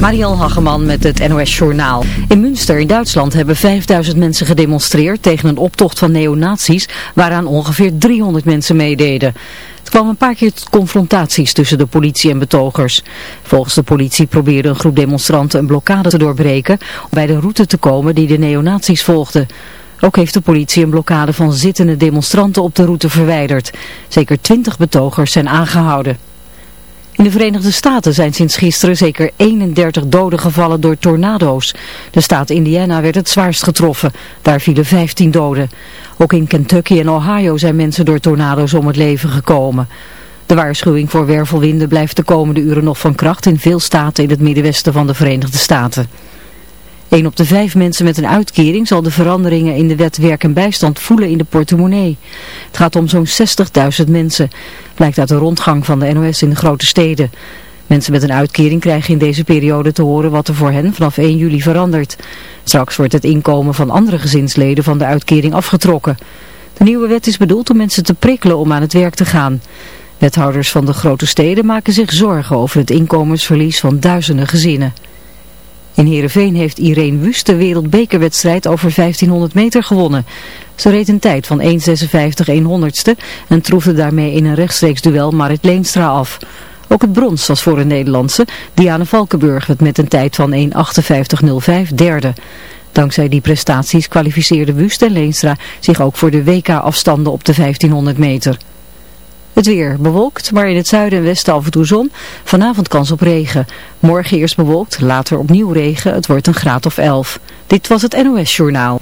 Mariel Hageman met het NOS Journaal. In Münster in Duitsland hebben 5000 mensen gedemonstreerd tegen een optocht van neonazies waaraan ongeveer 300 mensen meededen. Het kwam een paar keer confrontaties tussen de politie en betogers. Volgens de politie probeerde een groep demonstranten een blokkade te doorbreken om bij de route te komen die de neonazies volgden. Ook heeft de politie een blokkade van zittende demonstranten op de route verwijderd. Zeker 20 betogers zijn aangehouden. In de Verenigde Staten zijn sinds gisteren zeker 31 doden gevallen door tornado's. De staat Indiana werd het zwaarst getroffen. Daar vielen 15 doden. Ook in Kentucky en Ohio zijn mensen door tornado's om het leven gekomen. De waarschuwing voor wervelwinden blijft de komende uren nog van kracht in veel staten in het middenwesten van de Verenigde Staten. Een op de vijf mensen met een uitkering zal de veranderingen in de wet werk en bijstand voelen in de portemonnee. Het gaat om zo'n 60.000 mensen, blijkt uit de rondgang van de NOS in de grote steden. Mensen met een uitkering krijgen in deze periode te horen wat er voor hen vanaf 1 juli verandert. Straks wordt het inkomen van andere gezinsleden van de uitkering afgetrokken. De nieuwe wet is bedoeld om mensen te prikkelen om aan het werk te gaan. Wethouders van de grote steden maken zich zorgen over het inkomensverlies van duizenden gezinnen. In Heerenveen heeft Irene Wust de wereldbekerwedstrijd over 1500 meter gewonnen. Ze reed een tijd van 1.56 100ste en troefde daarmee in een rechtstreeks duel Marit Leenstra af. Ook het brons was voor een Nederlandse. Diane Valkenburg met een tijd van 1.58.05 derde. Dankzij die prestaties kwalificeerden Wust en Leenstra zich ook voor de WK-afstanden op de 1500 meter. Het weer bewolkt, maar in het zuiden en westen af en toe zon. Vanavond kans op regen. Morgen eerst bewolkt, later opnieuw regen. Het wordt een graad of 11. Dit was het NOS Journaal.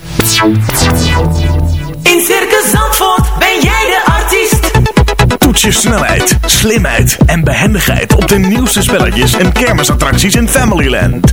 In Circus Zandvoort ben jij de artiest. Toets je snelheid, slimheid en behendigheid op de nieuwste spelletjes en kermisattracties in Familyland.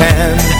Just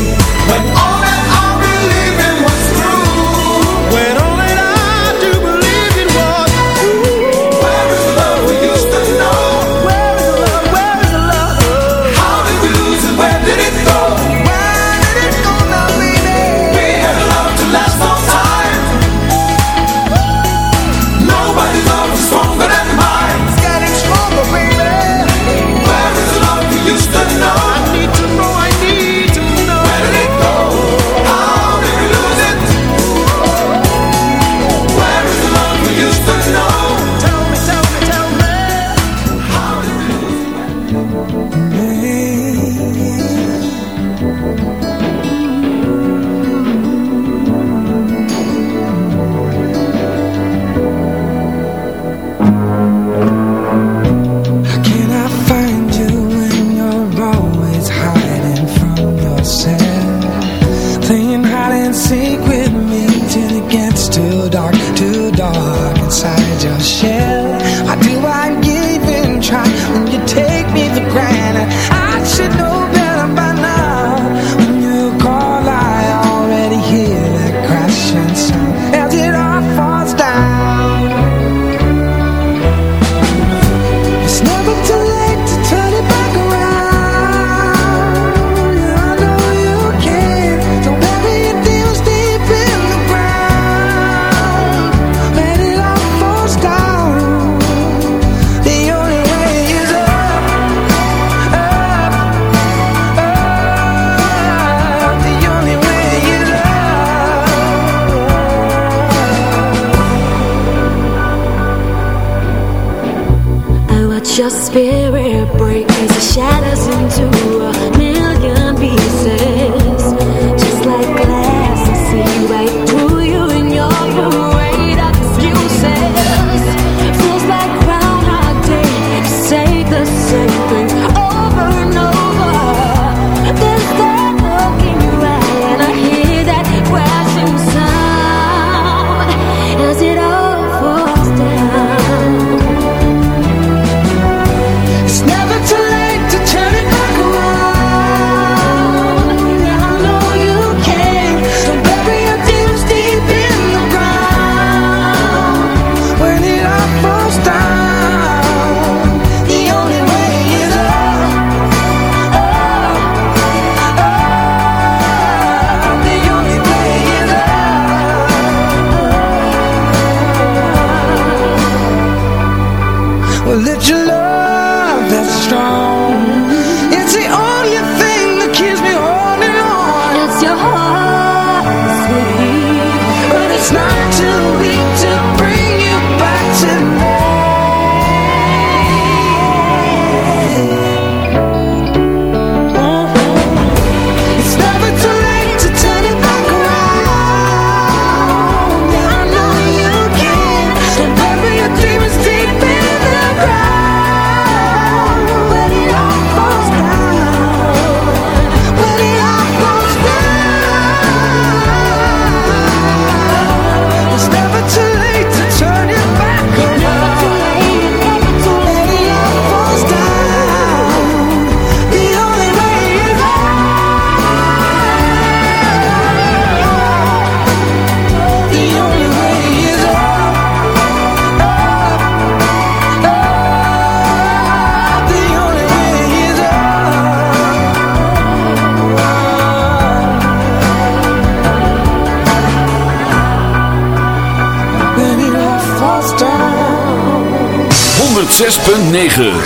ZFM.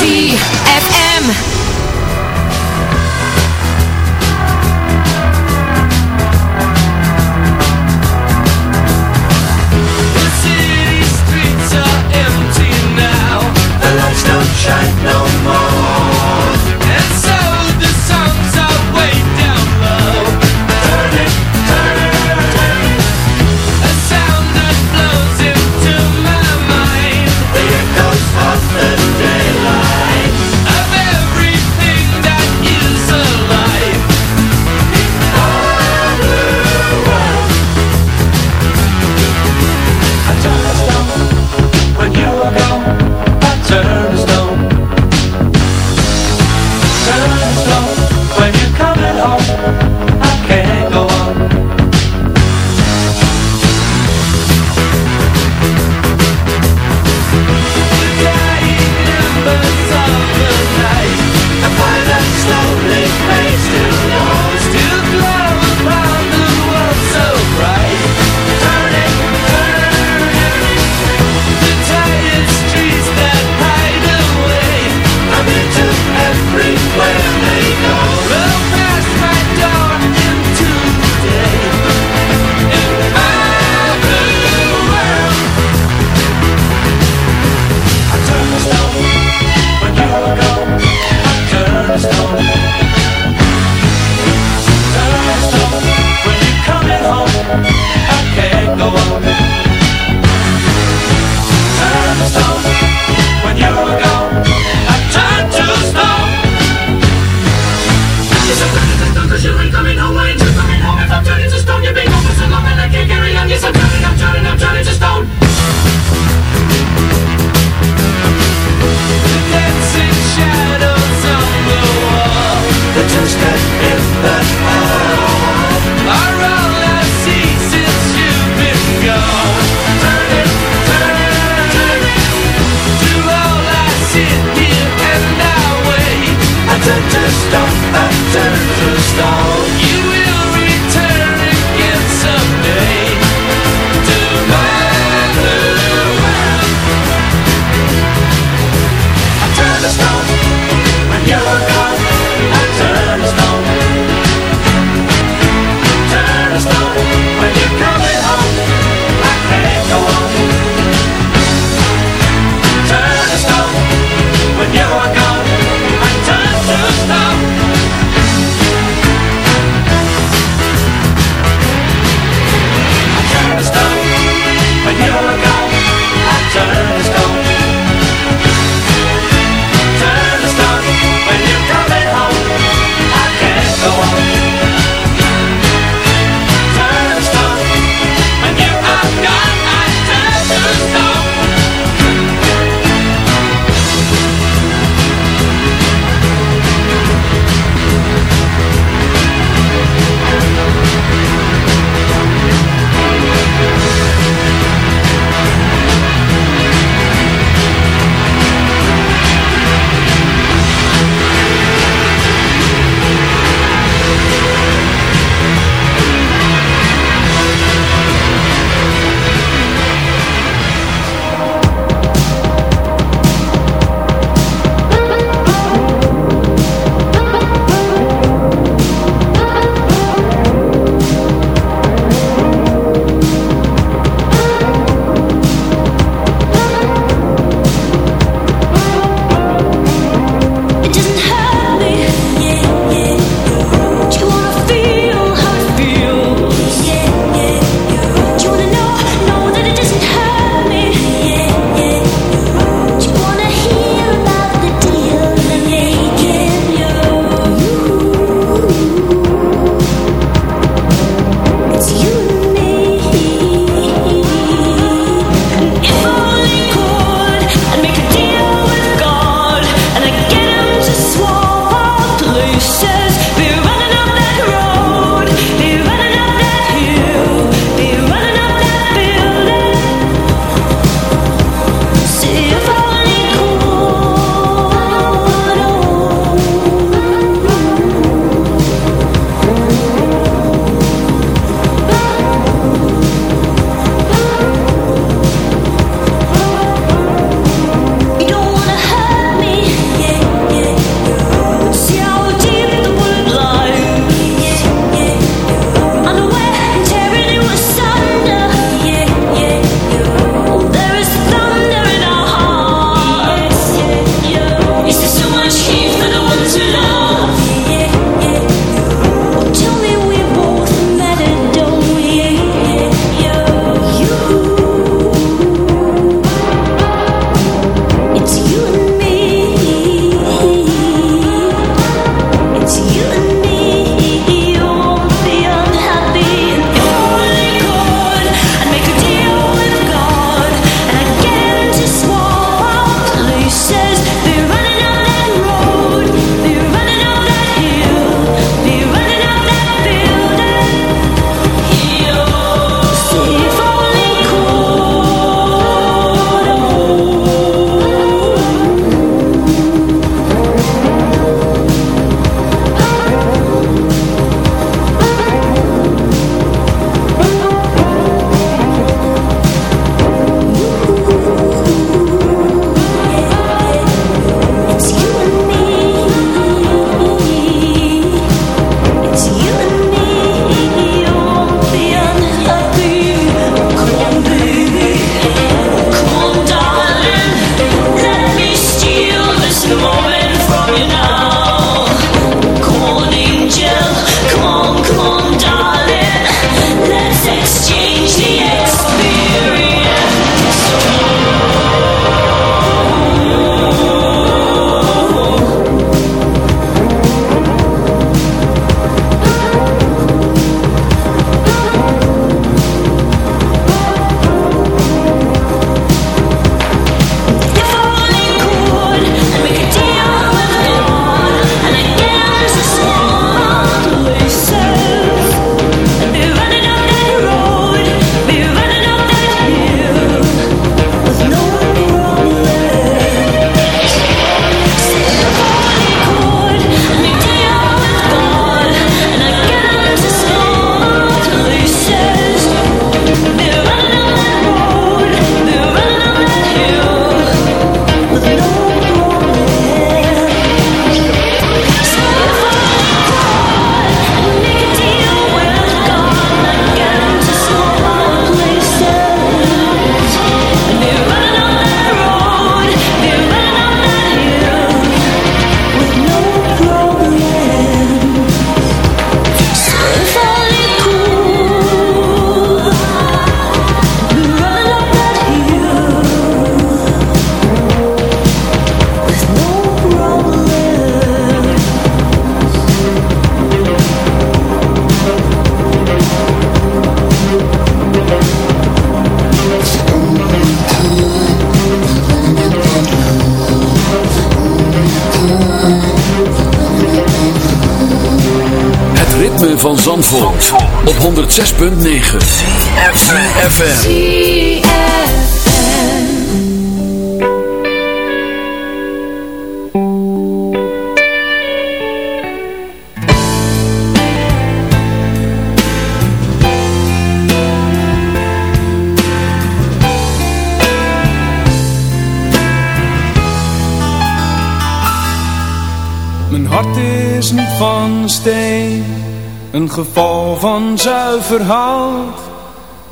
ZFM.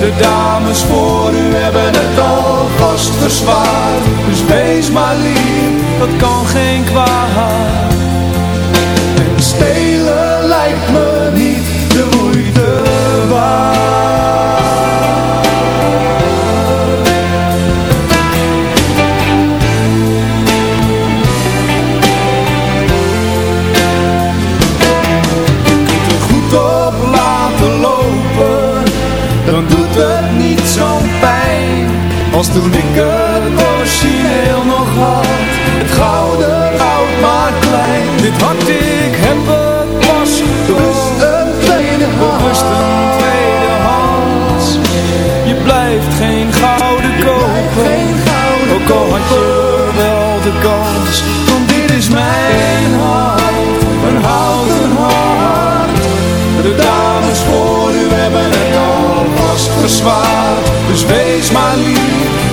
De dames voor u hebben het alvast. Dus wees maar lief, dat kan geen kwaad. En stelen Als toen ik het origineel nog had. Het gouden goud maar klein. Dit hart ik heb het pas Bewust een tweede Bewust een tweede hand. Je blijft geen gouden kopen Ook al had je wel de kans Want dit is mijn hart. Een houten hart. De dames voor u hebben het alvast verzwaard Dus wees maar lief,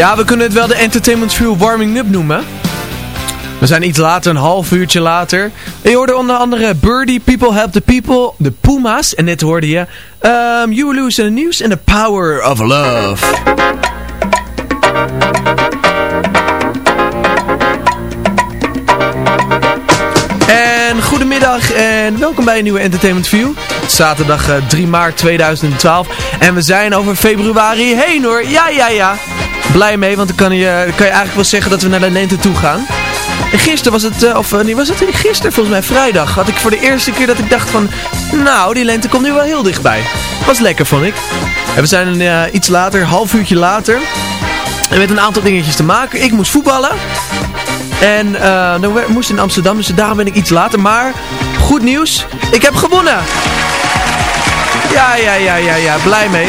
Ja, we kunnen het wel de Entertainment View Warming Up noemen. We zijn iets later, een half uurtje later. Je hoorde onder andere Birdie, People Help the People, de Puma's. En net hoorde je um, You Lose the News en The Power of Love. En goedemiddag en welkom bij een nieuwe Entertainment View. Zaterdag uh, 3 maart 2012. En we zijn over februari heen hoor. Ja, ja, ja. Blij mee, want dan kan je, kan je eigenlijk wel zeggen dat we naar de lente toe gaan. En gisteren was het, uh, of uh, nee, was het gisteren volgens mij vrijdag, had ik voor de eerste keer dat ik dacht van, nou, die lente komt nu wel heel dichtbij. Was lekker, vond ik. En we zijn uh, iets later, half uurtje later. En met een aantal dingetjes te maken. Ik moest voetballen. En dan moest in Amsterdam, dus daarom ben ik iets later. Maar, goed nieuws, ik heb gewonnen. Ja, ja, ja, ja, ja, blij mee.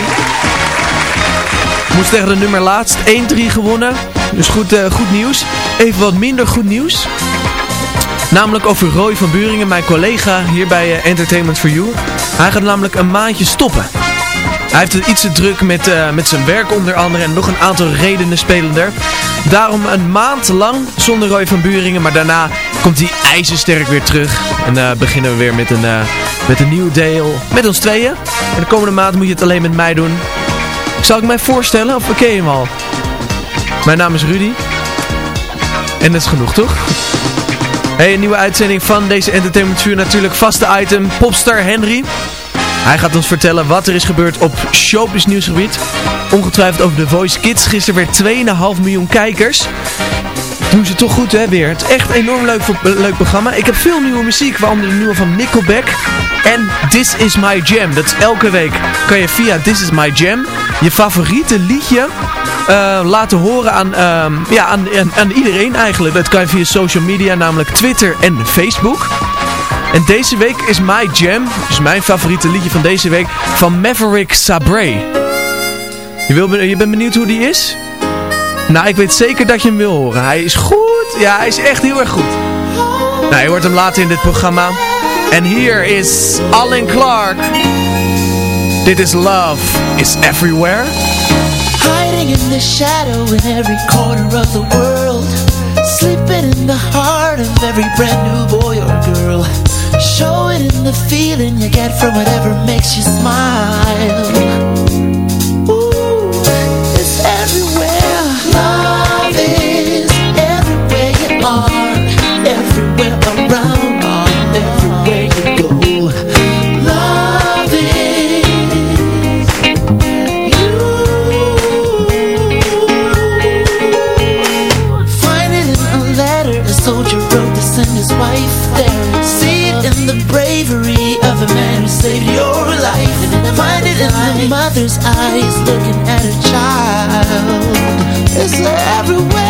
Moest tegen de nummer laatst 1-3 gewonnen. Dus goed, uh, goed nieuws. Even wat minder goed nieuws. Namelijk over Roy van Buringen, mijn collega hier bij uh, Entertainment for You. Hij gaat namelijk een maandje stoppen. Hij heeft het iets te druk met, uh, met zijn werk onder andere en nog een aantal redenen spelen er. Daarom een maand lang zonder Roy van Buringen, maar daarna komt hij ijzersterk weer terug. En uh, beginnen we weer met een, met een nieuw deel met ons tweeën. En de komende maand moet je het alleen met mij doen. Zal ik mij voorstellen of ken je hem al? Mijn naam is Rudy. En dat is genoeg, toch? Hey, een nieuwe uitzending van deze Entertainment Vuur. Natuurlijk vaste item, popstar Henry. Hij gaat ons vertellen wat er is gebeurd op showbiz nieuwsgebied. Ongetwijfeld over The Voice Kids. Gisteren werd 2,5 miljoen kijkers. Doen ze toch goed hè weer. Echt enorm leuk, leuk programma. Ik heb veel nieuwe muziek, waaronder de nieuwe van Nickelback. En This Is My Jam. Dat is elke week kan je via This Is My Jam je favoriete liedje uh, laten horen aan, uh, ja, aan, aan, aan iedereen eigenlijk. Dat kan je via social media, namelijk Twitter en Facebook. En deze week is My Jam, dus mijn favoriete liedje van deze week, van Maverick Sabre. Je, wil, je bent benieuwd hoe die is? Nou, ik weet zeker dat je hem wil horen. Hij is goed. Ja, hij is echt heel erg goed. Nou, je hoort hem later in dit programma. En hier is Alan Clark. Dit is Love is Everywhere. Hiding in the shadow in every corner of the world. Sleeping in the heart of every brand new boy or girl. Show it in the feeling you get from whatever makes you smile. Mother's eyes looking at her child. It's everywhere,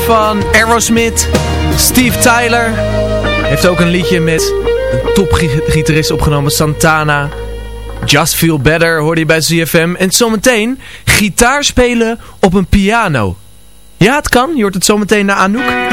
van Aerosmith, Steve Tyler. Heeft ook een liedje met een topgitarist opgenomen, Santana. Just Feel Better hoorde je bij ZFM. En zometeen gitaar spelen op een piano. Ja, het kan. Je hoort het zometeen naar Anouk.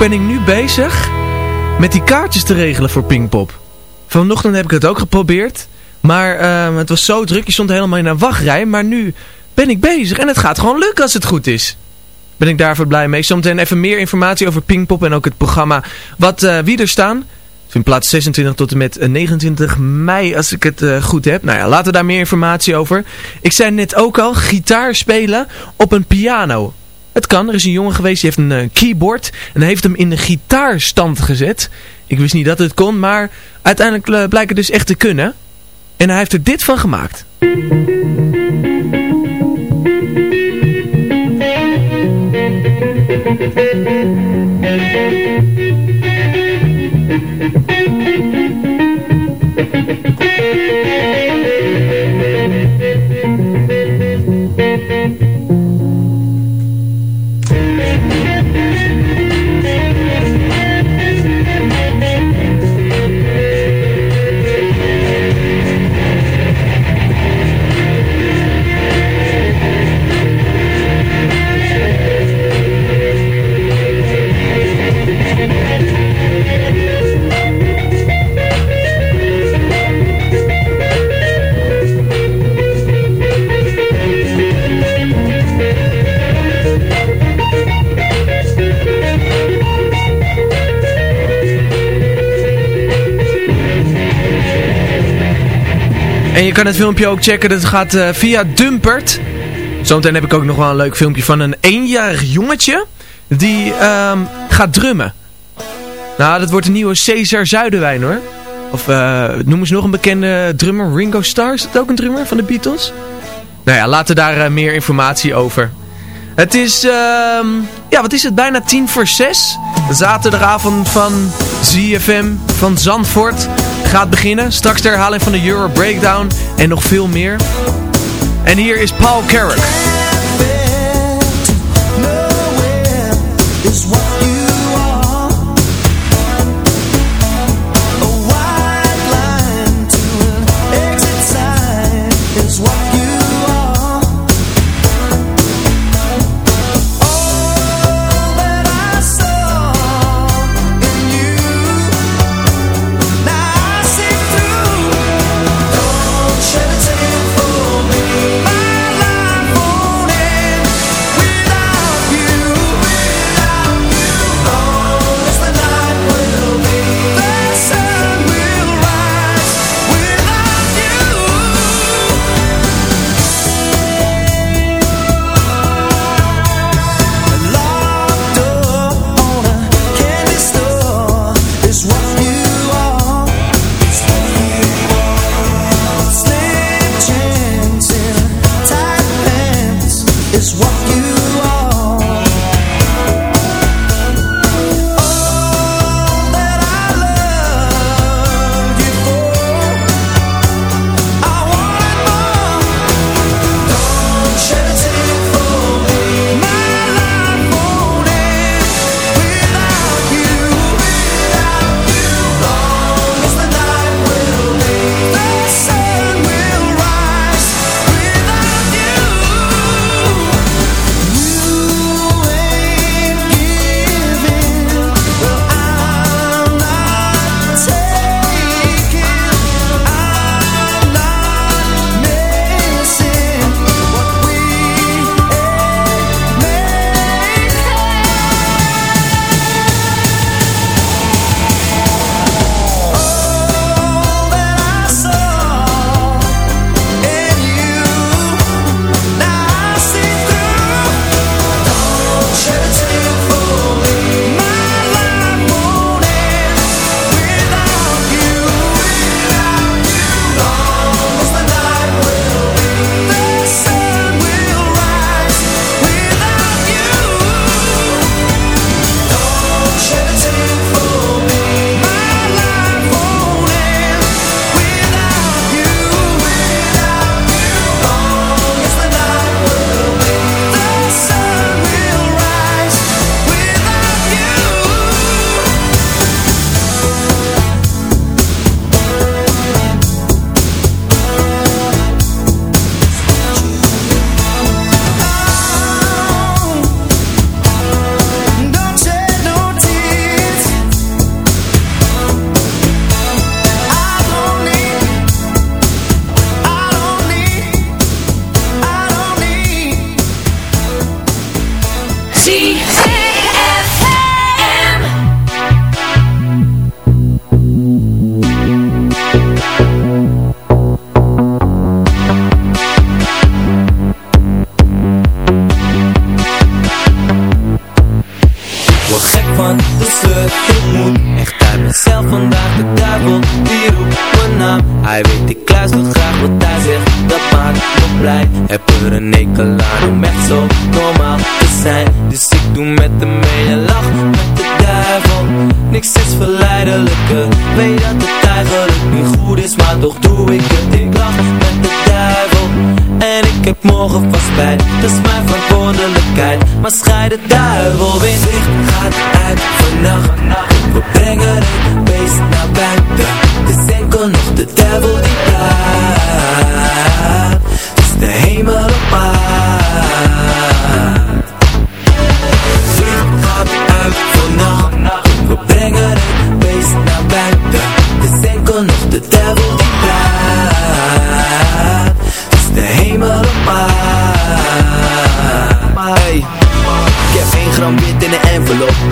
Ben ik nu bezig met die kaartjes te regelen voor Pinkpop. Vanochtend heb ik het ook geprobeerd. Maar ehm, het was zo druk, je stond helemaal in een wachtrij. Maar nu ben ik bezig en het gaat gewoon lukken als het goed is. Ben ik daarvoor blij mee. Zometeen even meer informatie over Pinkpop en ook het programma wat eh, wie er staan. Vindt plaats 26 tot en met eh, 29 mei als ik het eh, goed heb. Nou ja, laten we daar meer informatie over. Ik zei net ook al, gitaar spelen op een piano. Het kan, er is een jongen geweest die heeft een eh, keyboard en hij heeft hem in de gitaarstand gezet. Ik wist niet dat het kon, maar uiteindelijk eh, blijkt het dus echt te kunnen. En hij heeft er dit van gemaakt. En kan het filmpje ook checken, dat gaat eh, via Dumpert. Zometeen heb ik ook nog wel een leuk filmpje van een eenjarig jongetje die ehm, gaat drummen. Nou, dat wordt een nieuwe Cesar Zuiderwijn hoor. Of uh, noemen ze nog een bekende drummer, Ringo Starr, is dat ook een drummer van de Beatles? Nou ja, laten daar eh, meer informatie over. Het is, ehm, ja wat is het, bijna tien voor zes. Zaterdagavond van ZFM van Zandvoort gaat beginnen. Straks de herhaling van de Euro Breakdown en nog veel meer. En hier is Paul Carrick.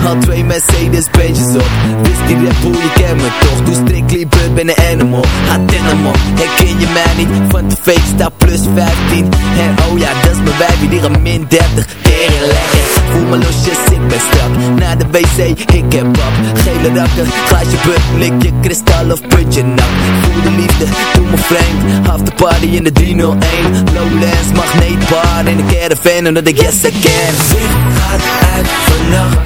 Had twee Mercedes Benj's op. Wist die Red je kent me toch. Doe strictly blood, ben een animal. Had animal, herken je mij niet? Van tv staat plus 15 En oh ja, dat is mijn wijfie Die een min 30, tering Voel me losjes, ik ben strak. Naar de wc, ik heb pap Gele rakken, glaasje put Lik je kristal of putje nap Voel de liefde, doe me vreemd. De party in de 301 Lowlands, magneetbar In de caravan, omdat ik yes I can. Licht gaat uit vannacht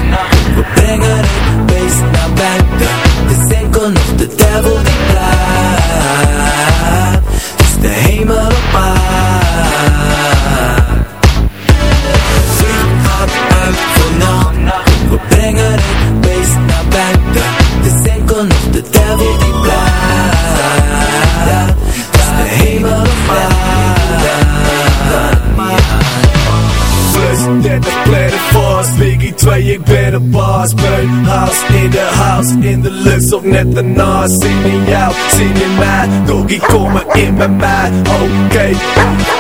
We brengen het beest naar buiten. Het is enkel nog de duivel die blijft Het is de hemel 2, ik ben een baas. Beun, house in de house In de lucht of net daarnaast Zin in jou, zin in mij Doggy, kom maar in bij mij. Oké,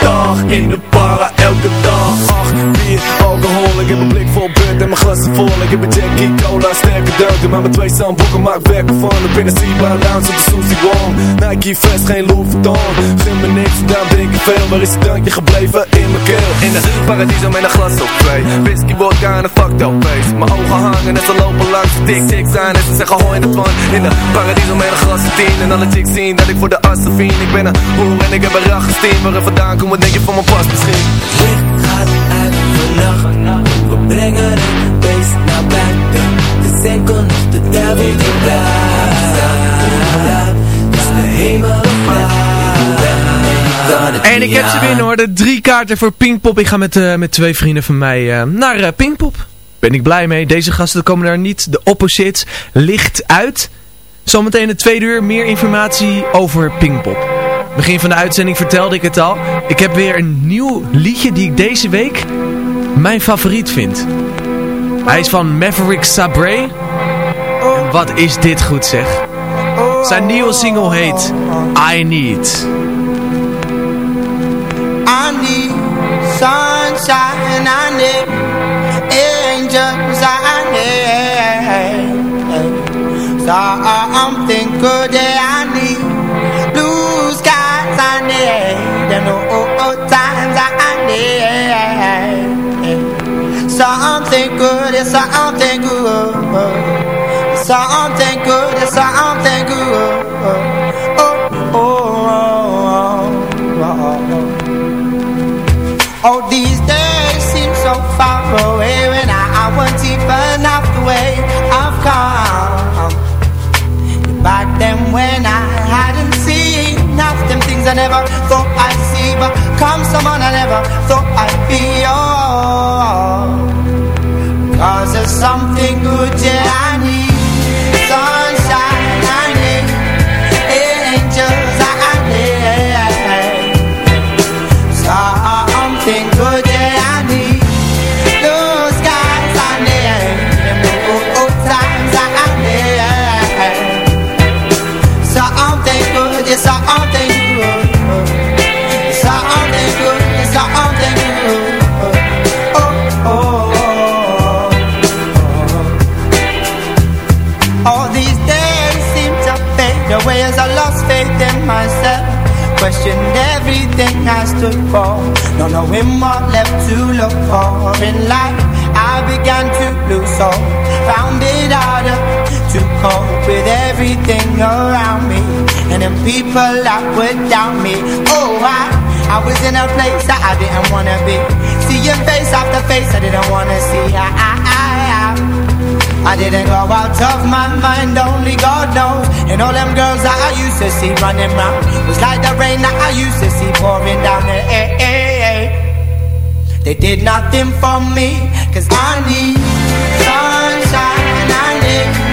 dag in de para Elke dag, 8, 4, alcohol Ik heb een blik vol en mijn glassen vol Ik heb een Jackie Cola, sterke drank Maar mijn twee zandboeken maak werk van De binnen Seabar Lounge op de Susie Wong. Nike vest, geen Louis Vuitton. Gun me niks, daarom drink ik veel. Waar is het drankje gebleven? In mijn keel. In de paradiso met een glas op twee. Whisky, vodka en een fucked up face. Mijn ogen hangen en ze lopen langs de tik tik zijn En ze zeggen hoi in de pan. In de paradiso met een glas tien. En alle chicks zien dat ik voor de assen vien Ik ben een hoer en ik heb een rach gesteen Waar vandaan komt, wat denk je van mijn pas misschien? Licht gaat uit vannacht We brengen ik heb ze binnen hoor, de drie kaarten voor Pinkpop. Ik ga met, eh, met twee vrienden van mij eh, naar eh, Pinkpop. Ben ik blij mee. Deze gasten komen daar niet. De opposites licht uit. Zometeen de tweede uur meer informatie over Pinkpop. Begin van de uitzending vertelde ik het al. Ik heb weer een nieuw liedje die ik deze week mijn favoriet vind. Hij is van Maverick Sabre. En wat is dit goed zeg. Zijn nieuwe single heet I Need. Sunshine, I need angels, I need something good, yeah, I need. Blue skies, I need and old times, I need. Something good, something good, something good, something good. Things I never thought I'd see, but come someone I never thought I'd be. Oh, cause there's something good, yeah, I need. Sunshine, I need. Angels, I need. Something good, yeah, I need. Blue skies, I need and old times, I need something good, yeah, something questioned everything I stood for. Not knowing what left to look for in life, I began to lose hope. Found it harder to cope with everything around me, and then people that would doubt me. Oh, I, I was in a place that I didn't wanna be. Seeing face after face I didn't wanna see. I, I. I didn't go out of my mind, only God knows. And all them girls that I used to see running round was like the rain that I used to see pouring down the. They did nothing for me, cause I need sunshine, I need